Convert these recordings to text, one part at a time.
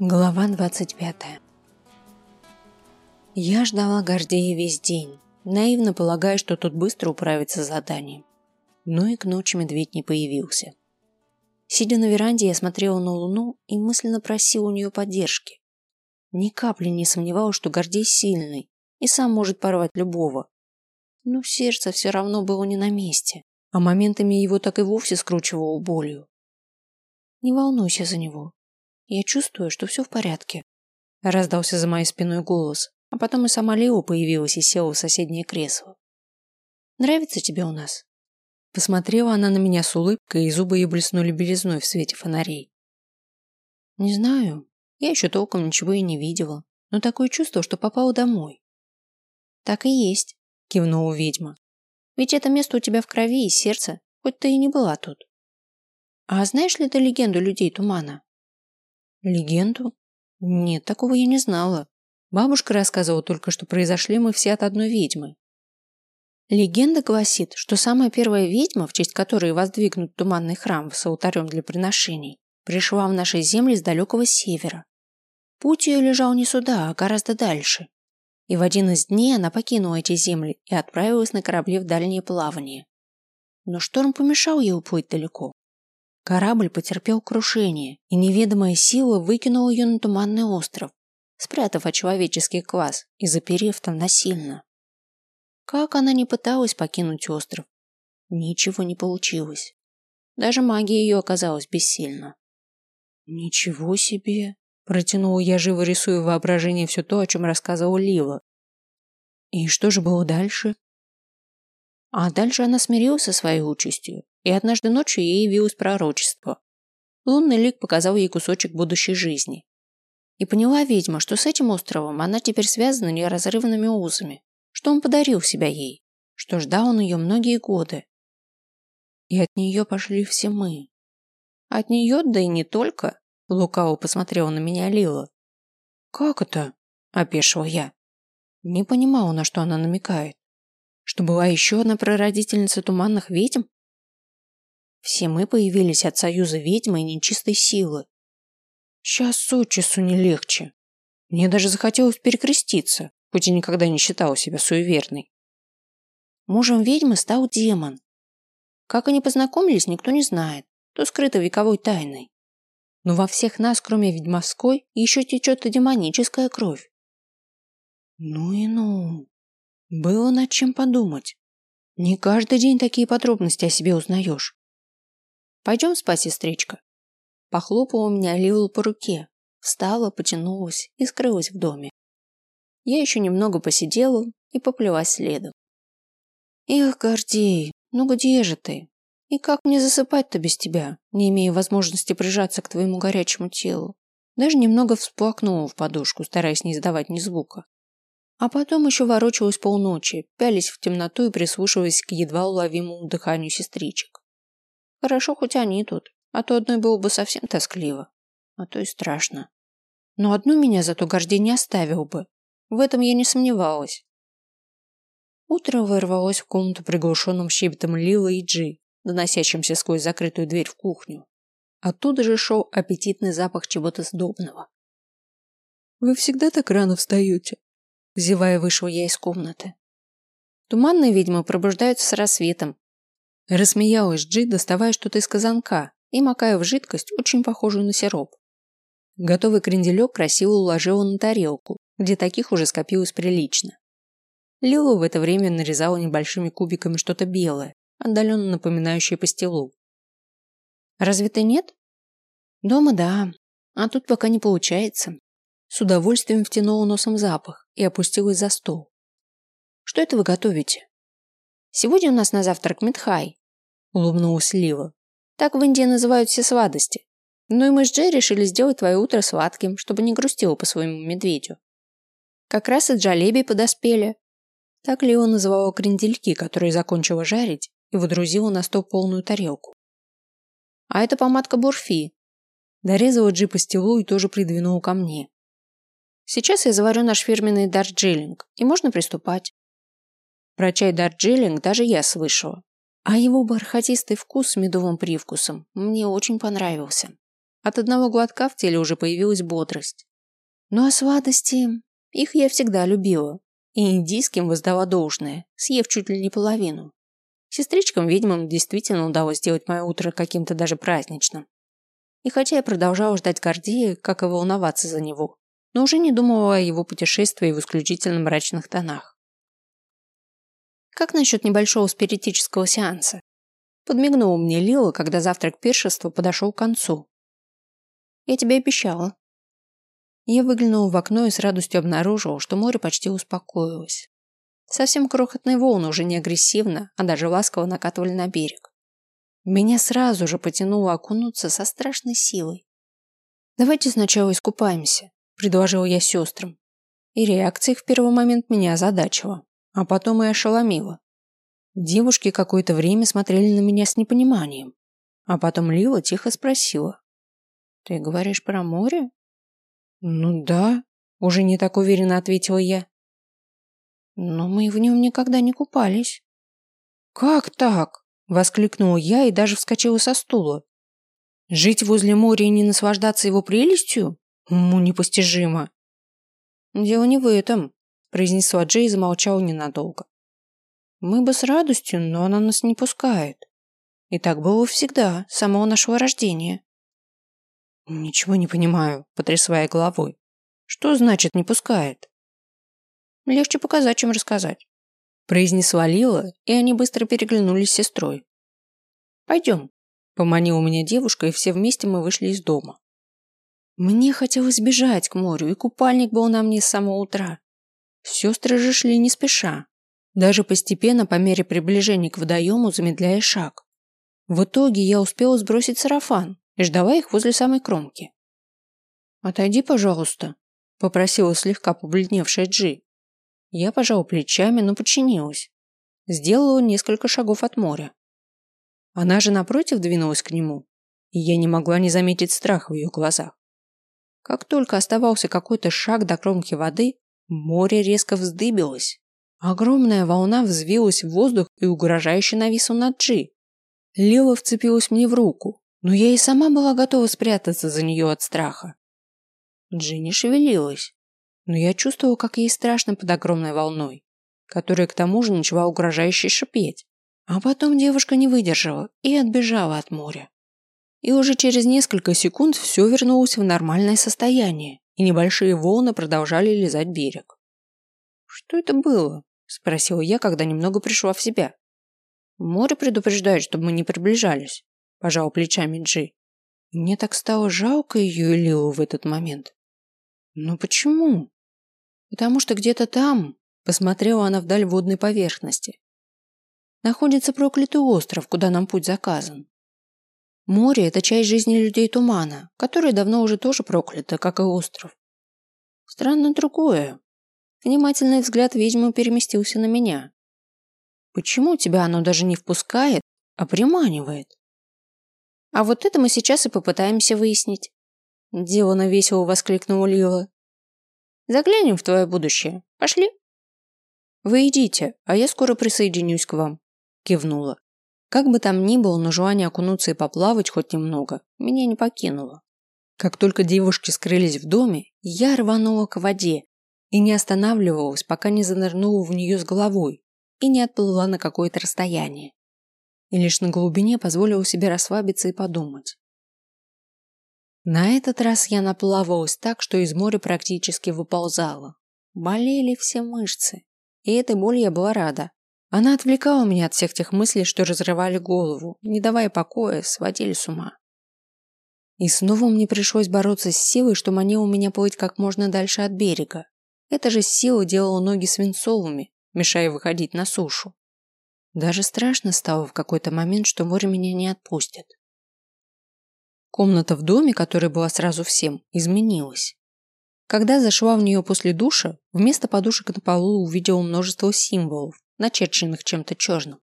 Глава 25 Я ждала Гордея весь день, наивно полагая, что тот быстро управится с заданием. Но и к ночи медведь не появился. Сидя на веранде, я смотрела на луну и мысленно просила у нее поддержки. Ни капли не сомневалась, что Гордей сильный и сам может порвать любого. Но сердце все равно было не на месте, а моментами его так и вовсе скручивало болью. Не волнуйся за него, я чувствую, что все в порядке. Раздался за моей спиной голос, а потом и сама Лео появилась и села в соседнее кресло. Нравится тебе у нас? Посмотрела она на меня с улыбкой, и зубы ее блеснули белизной в свете фонарей. Не знаю, я еще толком ничего и не видела, но такое чувство, что попала домой. Так и есть, кивнула ведьма. Ведь это место у тебя в крови и сердце, хоть ты и не была тут. А знаешь ли ты легенду людей тумана? Легенду? Нет, такого я не знала. Бабушка рассказывала только, что произошли мы все от одной ведьмы. Легенда гласит, что самая первая ведьма, в честь которой воздвигнут туманный храм с алтарем для приношений, пришла в наши земли с далекого севера. Путь ее лежал не сюда, а гораздо дальше. И в один из дней она покинула эти земли и отправилась на корабле в дальнее плавание. Но шторм помешал ей уплыть далеко. Корабль потерпел крушение, и неведомая сила выкинула ее на туманный остров, спрятав человеческий класс и заперев там насильно. Как она не пыталась покинуть остров, ничего не получилось. Даже магия ее оказалась бессильна. «Ничего себе!» – протянула я, живо рисуя в все то, о чем рассказывала Лила. «И что же было дальше?» А дальше она смирилась со своей участью и однажды ночью ей явилось пророчество. Лунный лик показал ей кусочек будущей жизни. И поняла ведьма, что с этим островом она теперь связана неразрывными узами, что он подарил себя ей, что ждал он ее многие годы. И от нее пошли все мы. От нее, да и не только, лукаво посмотрела на меня Лила. Как это? Опешила я. Не понимала, на что она намекает. Что была еще одна прародительница туманных ведьм? Все мы появились от союза ведьмы и нечистой силы. Час от часу не легче. Мне даже захотелось перекреститься, хоть и никогда не считала себя суеверной. Мужем ведьмы стал демон. Как они познакомились, никто не знает. То скрыто вековой тайной. Но во всех нас, кроме ведьмовской, еще течет и демоническая кровь. Ну и ну. Было над чем подумать. Не каждый день такие подробности о себе узнаешь. Пойдем спать, сестричка. Похлопала меня Лила по руке, встала, потянулась и скрылась в доме. Я еще немного посидела и поплелась следом. Эх, Гордей, ну где же ты? И как мне засыпать-то без тебя, не имея возможности прижаться к твоему горячему телу? Даже немного всплакнула в подушку, стараясь не издавать ни звука. А потом еще ворочалась полночи, пялись в темноту и прислушиваясь к едва уловимому дыханию сестричек. Хорошо, хоть они тут, а то одной было бы совсем тоскливо, а то и страшно. Но одну меня зато Гордей не оставил бы. В этом я не сомневалась. Утро ворвалось в комнату приглушенным щебетом Лила и Джи, доносящимся сквозь закрытую дверь в кухню. Оттуда же шел аппетитный запах чего-то сдобного. «Вы всегда так рано встаете?» Зевая, вышел я из комнаты. Туманные ведьмы пробуждаются с рассветом, Рассмеялась Джи, доставая что-то из казанка и макая в жидкость, очень похожую на сироп. Готовый кренделек красиво уложила на тарелку, где таких уже скопилось прилично. Лила в это время нарезала небольшими кубиками что-то белое, отдаленно напоминающее пастилу. «Разве ты нет?» «Дома да, а тут пока не получается». С удовольствием втянула носом запах и опустилась за стол. «Что это вы готовите?» Сегодня у нас на завтрак Митхай, улыбнулась Лива. Так в Индии называют все сладости. Ну и мы с Джей решили сделать твое утро сладким, чтобы не грустило по своему медведю. Как раз и джалеби подоспели. Так Лива называла крендельки, которые закончила жарить и выдрузила на стол полную тарелку. А это помадка Бурфи. Дорезала Джи по стелу и тоже придвинула ко мне. Сейчас я заварю наш фирменный дарджилинг, и можно приступать. Про чай Дарджилинг даже я слышала. А его бархатистый вкус с медовым привкусом мне очень понравился. От одного глотка в теле уже появилась бодрость. Ну а сладости, их я всегда любила. И индийским воздала должное, съев чуть ли не половину. Сестричкам-ведьмам действительно удалось сделать мое утро каким-то даже праздничным. И хотя я продолжала ждать Гордея, как и волноваться за него, но уже не думала о его путешествии в исключительно мрачных тонах. Как насчет небольшого спиритического сеанса? Подмигнула мне Лила, когда завтрак пиршества подошел к концу. Я тебе обещала. Я выглянула в окно и с радостью обнаружила, что море почти успокоилось. Совсем крохотные волны уже не агрессивно, а даже ласково накатывали на берег. Меня сразу же потянуло окунуться со страшной силой. «Давайте сначала искупаемся», – предложила я сестрам. И реакция их в первый момент меня озадачила, а потом и ошеломила. Девушки какое-то время смотрели на меня с непониманием, а потом Лила тихо спросила. «Ты говоришь про море?» «Ну да», – уже не так уверенно ответила я. «Но мы в нем никогда не купались». «Как так?» – воскликнула я и даже вскочила со стула. «Жить возле моря и не наслаждаться его прелестью? Уму непостижимо». «Дело не в этом», – произнесла Джей и замолчала ненадолго. «Мы бы с радостью, но она нас не пускает. И так было всегда, с самого нашего рождения». «Ничего не понимаю», – потрясая головой. «Что значит «не пускает»?» «Легче показать, чем рассказать», – произнесла Лила, и они быстро переглянулись с сестрой. «Пойдем», – поманила меня девушка, и все вместе мы вышли из дома. Мне хотелось бежать к морю, и купальник был на мне с самого утра. Сестры же шли не спеша, даже постепенно по мере приближения к водоему замедляя шаг. В итоге я успела сбросить сарафан и ждала их возле самой кромки. «Отойди, пожалуйста», – попросила слегка побледневшая Джи. Я пожала плечами, но подчинилась. Сделала несколько шагов от моря. Она же напротив двинулась к нему, и я не могла не заметить страха в ее глазах. Как только оставался какой-то шаг до кромки воды, море резко вздыбилось. Огромная волна взвилась в воздух и угрожающе нависла над Джи. Лила вцепилась мне в руку, но я и сама была готова спрятаться за нее от страха. Джи не шевелилась, но я чувствовала, как ей страшно под огромной волной, которая к тому же начала угрожающе шипеть. А потом девушка не выдержала и отбежала от моря и уже через несколько секунд все вернулось в нормальное состояние, и небольшие волны продолжали лизать берег. «Что это было?» – спросила я, когда немного пришла в себя. «Море предупреждает, чтобы мы не приближались», – пожал плечами Джи. Мне так стало жалко ее и Лилу в этот момент. «Но почему?» «Потому что где-то там», – посмотрела она вдаль водной поверхности, находится проклятый остров, куда нам путь заказан. Море – это часть жизни людей тумана, которые давно уже тоже прокляты, как и остров. Странно другое. Внимательный взгляд ведьмы переместился на меня. Почему тебя оно даже не впускает, а приманивает? А вот это мы сейчас и попытаемся выяснить. Делано весело воскликнула Лила. Заглянем в твое будущее. Пошли. Вы идите, а я скоро присоединюсь к вам. Кивнула. Как бы там ни было, но желание окунуться и поплавать хоть немного меня не покинуло. Как только девушки скрылись в доме, я рванула к воде и не останавливалась, пока не занырнула в нее с головой и не отплыла на какое-то расстояние. И лишь на глубине позволила себе расслабиться и подумать. На этот раз я наплавалась так, что из моря практически выползала. Болели все мышцы, и этой боли я была рада. Она отвлекала меня от всех тех мыслей, что разрывали голову, не давая покоя, сводили с ума. И снова мне пришлось бороться с силой, что манила меня плыть как можно дальше от берега. Эта же сила делала ноги свинцовыми, мешая выходить на сушу. Даже страшно стало в какой-то момент, что море меня не отпустит. Комната в доме, которая была сразу всем, изменилась. Когда зашла в нее после душа, вместо подушек на полу увидела множество символов, начерченных чем-то черным.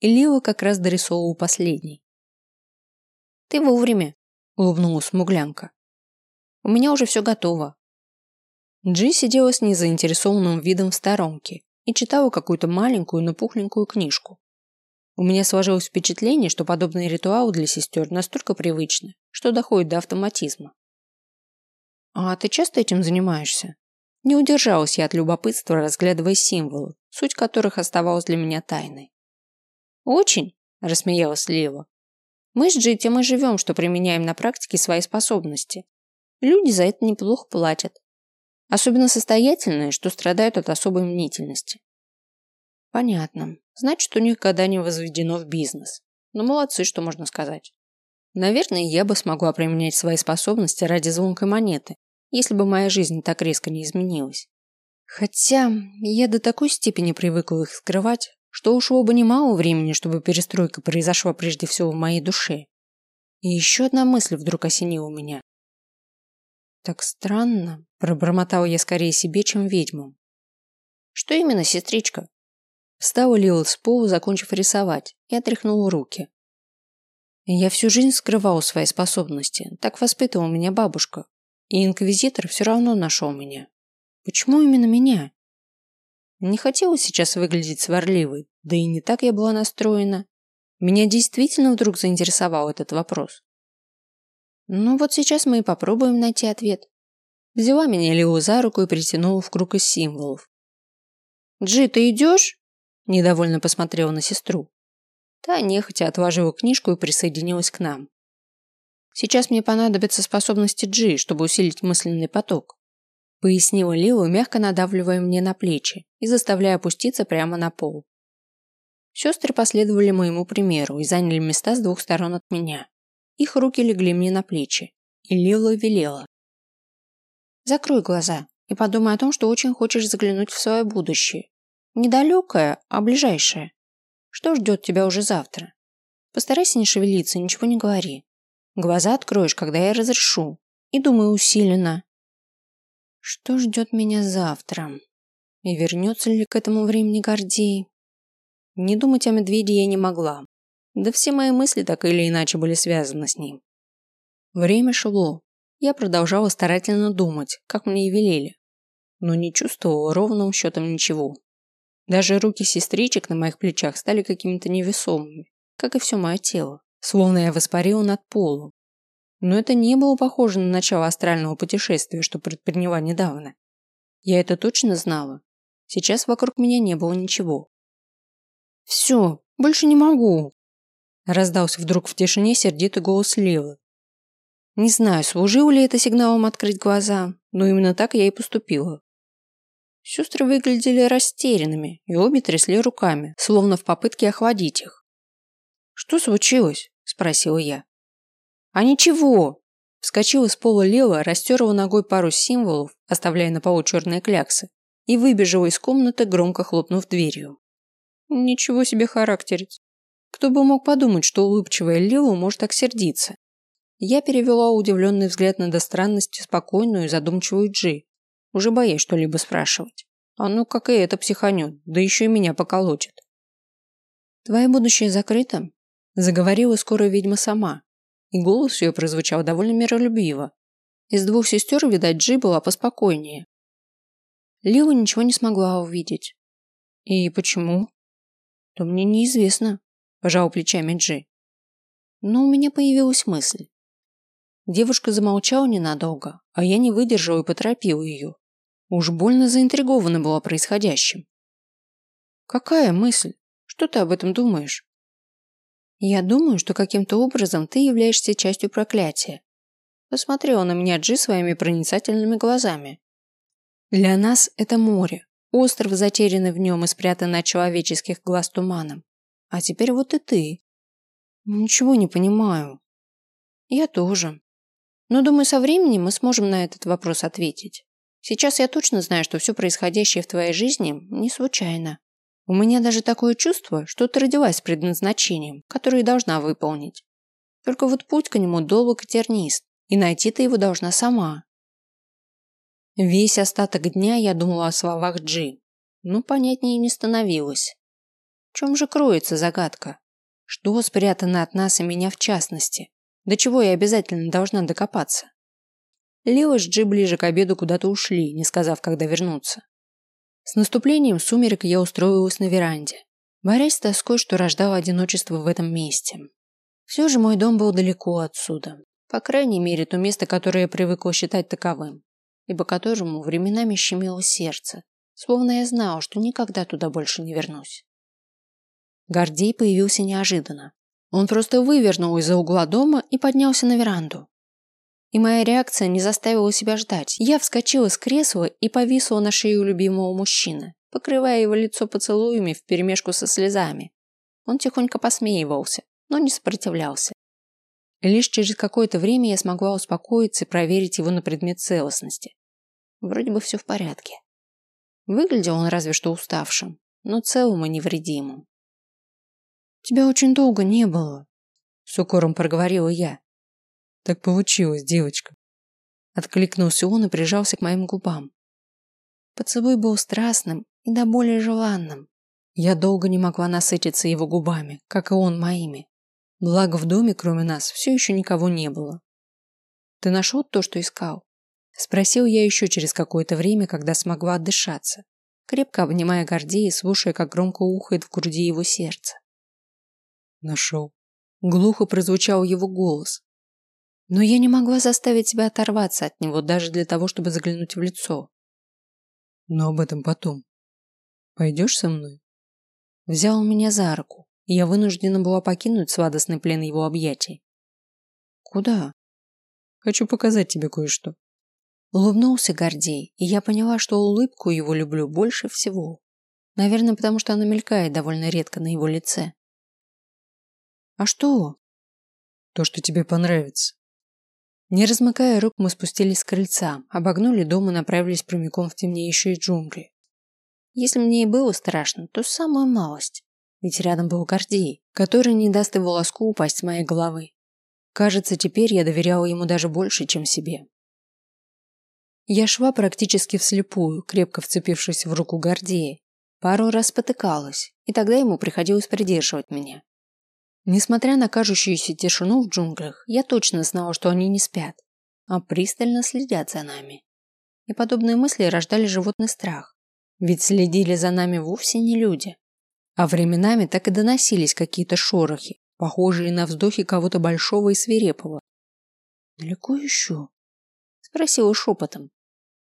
И Лила как раз дорисовывал последний. «Ты вовремя», – улыбнулась смуглянка. «У меня уже все готово». Джи сидела с незаинтересованным видом в сторонке и читала какую-то маленькую, но пухленькую книжку. У меня сложилось впечатление, что подобные ритуалы для сестер настолько привычны, что доходит до автоматизма. «А ты часто этим занимаешься?» Не удержалась я от любопытства, разглядывая символы, суть которых оставалась для меня тайной. «Очень», – рассмеялась Лева. «Мы с Джи тем и живем, что применяем на практике свои способности. Люди за это неплохо платят. Особенно состоятельные, что страдают от особой мнительности». «Понятно. Значит, у них года не возведено в бизнес. Ну, молодцы, что можно сказать. Наверное, я бы смогла применять свои способности ради звонкой монеты, если бы моя жизнь так резко не изменилась. Хотя я до такой степени привыкла их скрывать, что ушло бы немало времени, чтобы перестройка произошла прежде всего в моей душе. И еще одна мысль вдруг осенила меня. Так странно, пробормотала я скорее себе, чем ведьмам. Что именно, сестричка? Встала Лила с пола, закончив рисовать, и отряхнула руки. Я всю жизнь скрывала свои способности, так воспитывала меня бабушка, и инквизитор все равно нашел меня. Почему именно меня? Не хотелось сейчас выглядеть сварливой, да и не так я была настроена. Меня действительно вдруг заинтересовал этот вопрос. Ну вот сейчас мы и попробуем найти ответ. Взяла меня Лео за руку и притянула в круг из символов. «Джи, ты идешь?» Недовольно посмотрела на сестру. Та нехотя отложила книжку и присоединилась к нам. Сейчас мне понадобятся способности Джи, чтобы усилить мысленный поток пояснила Лила, мягко надавливая мне на плечи и заставляя опуститься прямо на пол. Сестры последовали моему примеру и заняли места с двух сторон от меня. Их руки легли мне на плечи, и Лила велела. «Закрой глаза и подумай о том, что очень хочешь заглянуть в свое будущее. Недалекое, а ближайшее. Что ждет тебя уже завтра? Постарайся не шевелиться, ничего не говори. Глаза откроешь, когда я разрешу. И думай усиленно, что ждет меня завтра? И вернется ли к этому времени Гордей? Не думать о медведе я не могла. Да все мои мысли так или иначе были связаны с ним. Время шло. Я продолжала старательно думать, как мне и велели. Но не чувствовала ровным счетом ничего. Даже руки сестричек на моих плечах стали какими-то невесомыми, как и все мое тело, словно я воспарила над полом, но это не было похоже на начало астрального путешествия, что предприняла недавно. Я это точно знала. Сейчас вокруг меня не было ничего. «Все, больше не могу!» Раздался вдруг в тишине сердитый голос Лилы. Не знаю, служил ли это сигналом открыть глаза, но именно так я и поступила. Сестры выглядели растерянными и обе трясли руками, словно в попытке охладить их. «Что случилось?» – спросила я. «А ничего!» Вскочила с пола Лева, растерла ногой пару символов, оставляя на полу черные кляксы, и выбежала из комнаты, громко хлопнув дверью. Ничего себе характерец. Кто бы мог подумать, что улыбчивая Лила может так сердиться. Я перевела удивленный взгляд на до странности спокойную и задумчивую Джи, уже боясь что-либо спрашивать. А ну как и это психанет, да еще и меня поколотит. «Твое будущее закрыто», – заговорила скоро ведьма сама, и голос ее прозвучал довольно миролюбиво. Из двух сестер, видать, Джи была поспокойнее. Лила ничего не смогла увидеть. И почему? То мне неизвестно, пожал плечами Джи. Но у меня появилась мысль. Девушка замолчала ненадолго, а я не выдержал и поторопил ее. Уж больно заинтригована была происходящим. Какая мысль? Что ты об этом думаешь? Я думаю, что каким-то образом ты являешься частью проклятия. Посмотрела на меня Джи своими проницательными глазами. Для нас это море, остров, затерянный в нем и спрятанный от человеческих глаз туманом. А теперь вот и ты. Ничего не понимаю. Я тоже. Но думаю, со временем мы сможем на этот вопрос ответить. Сейчас я точно знаю, что все происходящее в твоей жизни не случайно. У меня даже такое чувство, что ты родилась с предназначением, которое должна выполнить. Только вот путь к нему долг и тернист, и найти ты его должна сама. Весь остаток дня я думала о словах Джи, но понятнее не становилось. В чем же кроется загадка? Что спрятано от нас и меня в частности? До чего я обязательно должна докопаться? Лила с Джи ближе к обеду куда-то ушли, не сказав, когда вернуться. С наступлением сумерек я устроилась на веранде, борясь с тоской, что рождало одиночество в этом месте. Все же мой дом был далеко отсюда. По крайней мере, то место, которое я привыкла считать таковым, и по которому временами щемило сердце, словно я знала, что никогда туда больше не вернусь. Гордей появился неожиданно. Он просто вывернул из-за угла дома и поднялся на веранду. И моя реакция не заставила себя ждать. Я вскочила с кресла и повисла на шею любимого мужчины, покрывая его лицо поцелуями вперемешку со слезами. Он тихонько посмеивался, но не сопротивлялся. Лишь через какое-то время я смогла успокоиться и проверить его на предмет целостности. Вроде бы все в порядке. Выглядел он разве что уставшим, но целым и невредимым. Тебя очень долго не было, с укором проговорила я. Так получилось, девочка. Откликнулся он и прижался к моим губам. Поцелуй был страстным и до более желанным. Я долго не могла насытиться его губами, как и он моими. Благо в доме, кроме нас, все еще никого не было. Ты нашел то, что искал? Спросил я еще через какое-то время, когда смогла отдышаться, крепко обнимая Гордея и слушая, как громко ухает в груди его сердце. Нашел. Глухо прозвучал его голос. Но я не могла заставить себя оторваться от него даже для того, чтобы заглянуть в лицо. Но об этом потом. Пойдешь со мной? Взял меня за руку, и я вынуждена была покинуть сладостный плен его объятий. Куда? Хочу показать тебе кое-что. Улыбнулся Гордей, и я поняла, что улыбку его люблю больше всего. Наверное, потому что она мелькает довольно редко на его лице. А что? То, что тебе понравится. Не размыкая рук, мы спустились с крыльца, обогнули дом и направились прямиком в темнеющие джунгли. Если мне и было страшно, то самую малость. Ведь рядом был Гордей, который не даст и волоску упасть с моей головы. Кажется, теперь я доверяла ему даже больше, чем себе. Я шла практически вслепую, крепко вцепившись в руку Гордея. Пару раз спотыкалась, и тогда ему приходилось придерживать меня. Несмотря на кажущуюся тишину в джунглях, я точно знала, что они не спят, а пристально следят за нами. И подобные мысли рождали животный страх. Ведь следили за нами вовсе не люди. А временами так и доносились какие-то шорохи, похожие на вздохи кого-то большого и свирепого. «Далеко еще?» – спросила шепотом.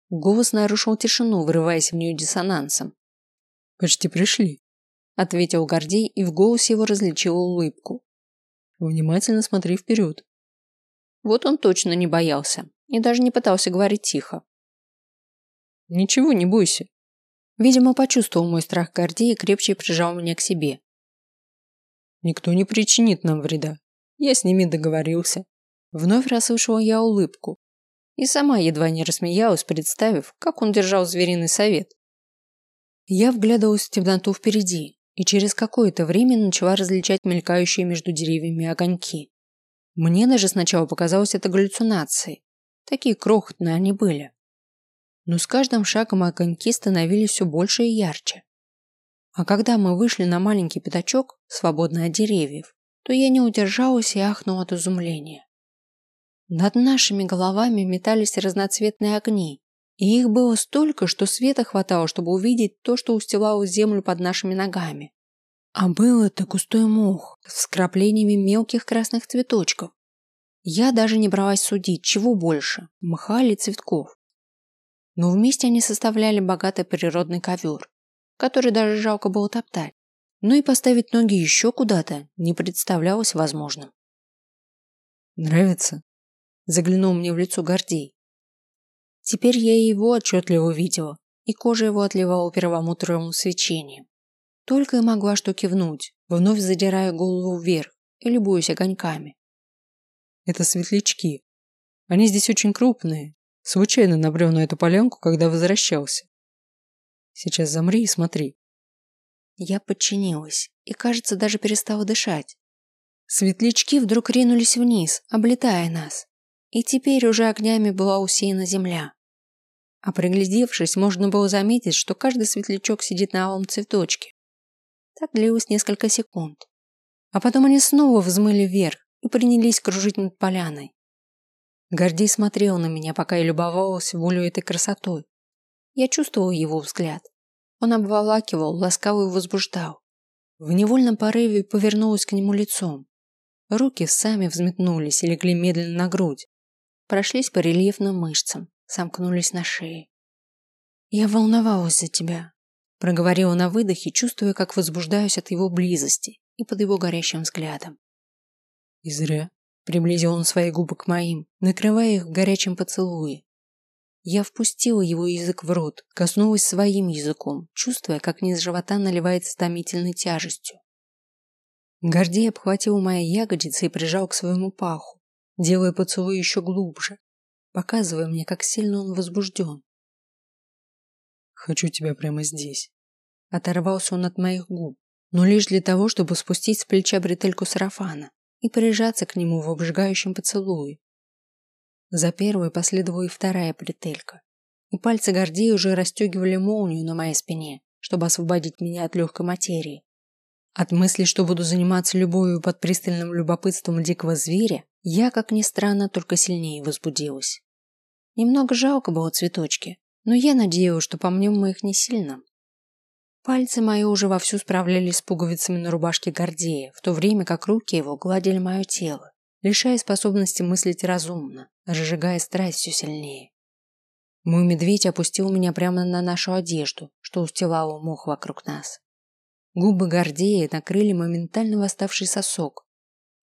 Голос нарушил тишину, вырываясь в нее диссонансом. «Почти пришли», ответил Гордей, и в голосе его различила улыбку. Внимательно смотри вперед. Вот он точно не боялся и даже не пытался говорить тихо. Ничего, не бойся. Видимо, почувствовал мой страх Гордей и крепче прижал меня к себе. Никто не причинит нам вреда. Я с ними договорился. Вновь расслышала я улыбку. И сама едва не рассмеялась, представив, как он держал звериный совет. Я вглядывалась в темноту впереди, и через какое-то время начала различать мелькающие между деревьями огоньки. Мне даже сначала показалось это галлюцинацией. Такие крохотные они были. Но с каждым шагом огоньки становились все больше и ярче. А когда мы вышли на маленький пятачок, свободный от деревьев, то я не удержалась и ахнула от изумления. Над нашими головами метались разноцветные огни, и их было столько, что света хватало, чтобы увидеть то, что устилало землю под нашими ногами. А был это густой мох с вкраплениями мелких красных цветочков. Я даже не бралась судить, чего больше – мха или цветков. Но вместе они составляли богатый природный ковер, который даже жалко было топтать. Но и поставить ноги еще куда-то не представлялось возможным. «Нравится?» – заглянул мне в лицо Гордей. Теперь я его отчетливо видела, и кожа его отливала первомутровым свечением. Только и могла что кивнуть, вновь задирая голову вверх и любуясь огоньками. Это светлячки. Они здесь очень крупные. Случайно набрел на эту полянку, когда возвращался. Сейчас замри и смотри. Я подчинилась и, кажется, даже перестала дышать. Светлячки вдруг ринулись вниз, облетая нас. И теперь уже огнями была усеяна земля. А приглядевшись, можно было заметить, что каждый светлячок сидит на алом цветочке. Так длилось несколько секунд. А потом они снова взмыли вверх и принялись кружить над поляной. Гордей смотрел на меня, пока я любовалась волю этой красотой. Я чувствовал его взгляд. Он обволакивал, ласкал и возбуждал. В невольном порыве повернулась к нему лицом. Руки сами взметнулись и легли медленно на грудь. Прошлись по рельефным мышцам, сомкнулись на шее. «Я волновалась за тебя», – проговорила на выдохе, чувствуя, как возбуждаюсь от его близости и под его горящим взглядом. «И зря», – приблизил он свои губы к моим, накрывая их в горячем. Я впустила его язык в рот, коснулась своим языком, чувствуя, как низ живота наливается томительной тяжестью. Гордей обхватил мои ягодицы и прижал к своему паху, делая поцелуй еще глубже, показывая мне, как сильно он возбужден. «Хочу тебя прямо здесь». Оторвался он от моих губ, но лишь для того, чтобы спустить с плеча бретельку сарафана и прижаться к нему в обжигающем поцелуе. За первой последовала и вторая бретелька, и пальцы Гордея уже расстегивали молнию на моей спине, чтобы освободить меня от легкой материи. От мысли, что буду заниматься любовью под пристальным любопытством дикого зверя, я, как ни странно, только сильнее возбудилась. Немного жалко было цветочки, но я надеялась, что помнем мы их не сильно. Пальцы мои уже вовсю справлялись с пуговицами на рубашке Гордея, в то время как руки его гладили мое тело, лишая способности мыслить разумно, разжигая страсть все сильнее. Мой медведь опустил меня прямо на нашу одежду, что устилало мох вокруг нас. Губы Гордея накрыли моментально восставший сосок,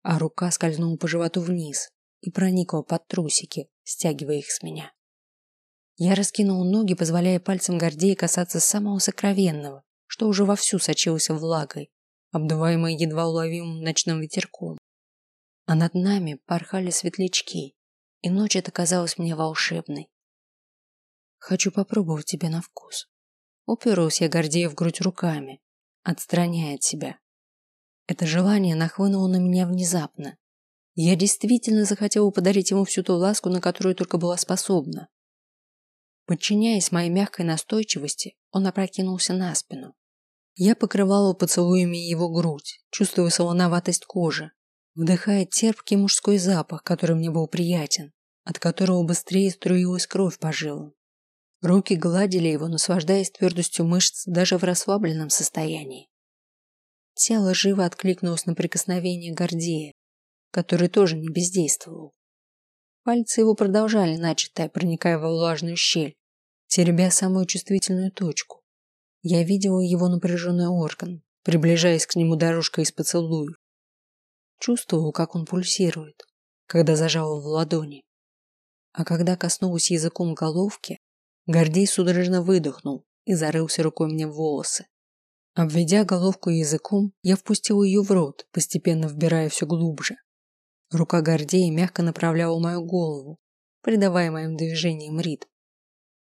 а рука скользнула по животу вниз и проникла под трусики, стягивая их с меня. Я раскинул ноги, позволяя пальцам Гордея касаться самого сокровенного, что уже вовсю сочился влагой, обдуваемой едва уловимым ночным ветерком. А над нами порхали светлячки, и ночь эта казалась мне волшебной. Хочу попробовать тебя на вкус. Уперлась я Гордея в грудь руками, отстраняя от себя. Это желание нахлынуло на меня внезапно. Я действительно захотела подарить ему всю ту ласку, на которую только была способна. Подчиняясь моей мягкой настойчивости, он опрокинулся на спину. Я покрывала поцелуями его грудь, чувствуя солоноватость кожи, вдыхая терпкий мужской запах, который мне был приятен, от которого быстрее струилась кровь по жилам. Руки гладили его, наслаждаясь твердостью мышц даже в расслабленном состоянии. Тело живо откликнулось на прикосновение Гордея, который тоже не бездействовал. Пальцы его продолжали начатое, проникая во влажную щель, теребя самую чувствительную точку. Я видела его напряженный орган, приближаясь к нему дорожкой из поцелуев. Чувствовал, как он пульсирует, когда зажал в ладони. А когда коснулась языком головки, Гордей судорожно выдохнул и зарылся рукой мне в волосы. Обведя головку языком, я впустил ее в рот, постепенно вбирая все глубже. Рука Гордея мягко направляла мою голову, придавая моим движениям ритм.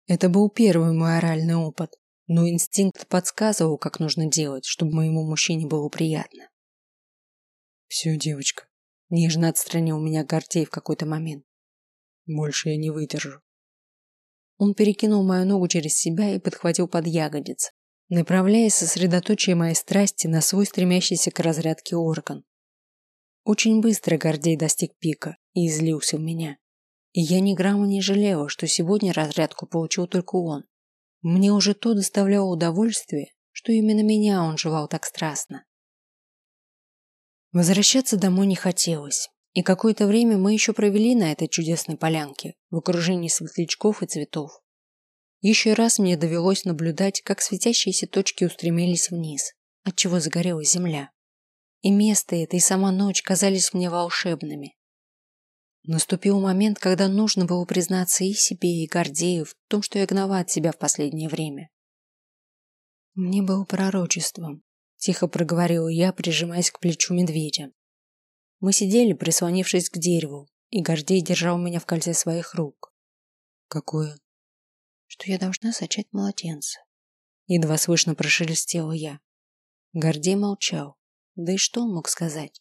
Это был первый мой оральный опыт, но инстинкт подсказывал, как нужно делать, чтобы моему мужчине было приятно. «Все, девочка», – нежно отстранил меня Гордей в какой-то момент. «Больше я не выдержу». Он перекинул мою ногу через себя и подхватил под ягодицы, направляя сосредоточие моей страсти на свой стремящийся к разрядке орган. Очень быстро Гордей достиг пика и излился в меня. И я ни грамма не жалела, что сегодня разрядку получил только он. Мне уже то доставляло удовольствие, что именно меня он желал так страстно. Возвращаться домой не хотелось, и какое-то время мы еще провели на этой чудесной полянке, в окружении светлячков и цветов. Еще раз мне довелось наблюдать, как светящиеся точки устремились вниз, отчего загорелась земля. И место это, и сама ночь казались мне волшебными. Наступил момент, когда нужно было признаться и себе, и Гордею в том, что я гнала от себя в последнее время. Мне было пророчеством, тихо проговорила я, прижимаясь к плечу медведя. Мы сидели, прислонившись к дереву, и Гордей держал меня в кольце своих рук. Какое? Что я должна зачать младенца. Едва слышно прошелестела я. Гордей молчал. Да и что он мог сказать?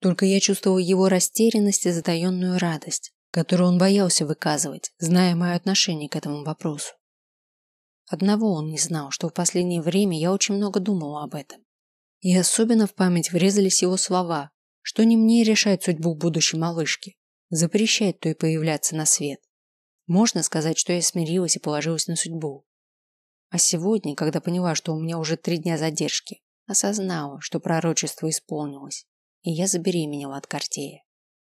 Только я чувствовал его растерянность и затаенную радость, которую он боялся выказывать, зная мое отношение к этому вопросу. Одного он не знал, что в последнее время я очень много думала об этом. И особенно в память врезались его слова, что не мне решать судьбу будущей малышки, запрещать той появляться на свет. Можно сказать, что я смирилась и положилась на судьбу. А сегодня, когда поняла, что у меня уже три дня задержки, осознала, что пророчество исполнилось, и я забеременела от Картея.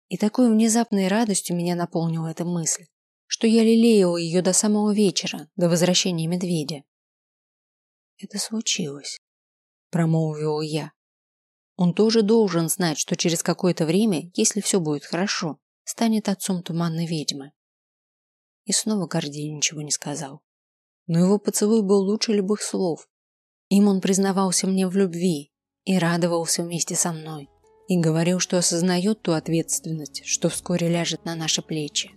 И такой внезапной радостью меня наполнила эта мысль, что я лелеяла ее до самого вечера, до возвращения медведя. Это случилось, промолвила я. Он тоже должен знать, что через какое-то время, если все будет хорошо, станет отцом туманной ведьмы. И снова Гордей ничего не сказал. Но его поцелуй был лучше любых слов. Им он признавался мне в любви и радовался вместе со мной. И говорил, что осознает ту ответственность, что вскоре ляжет на наши плечи.